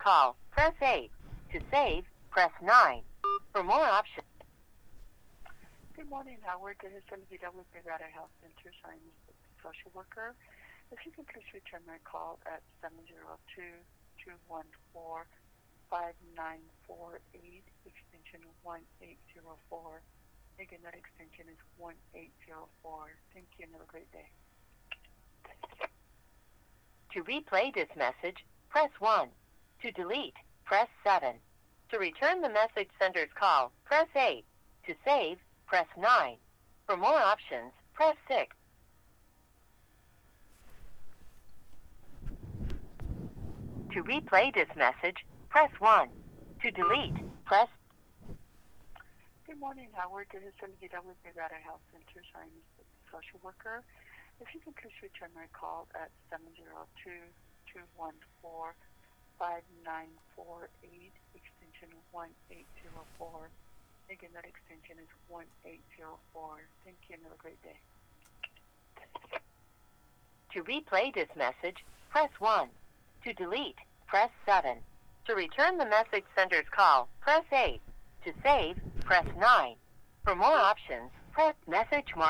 call, press 8. To save, press 9. For more options, Good morning, Howard. This is Olivia with Nevada Health Center. I'm a social worker. If you can please return my call at 702-214-5948, extension 1804. Again, that extension is 1804. Thank you and have a great day. to replay this message, press 1. To delete, press 7. To return the message sender's call, press 8. To save, press 9. For more options, press 6. To replay this message, press 1. To delete, press Good morning, Howard. This is Olivia with Nevada Health Center. I'm a social worker. If you can please return my call at 702-214-5948, extension 1804. Again, that extension is 1804. Thank you and have a great day. To replay this message, press 1. To delete, press 7. To return the message sender's call, press 8. To save, press 9. For more options, press message mark.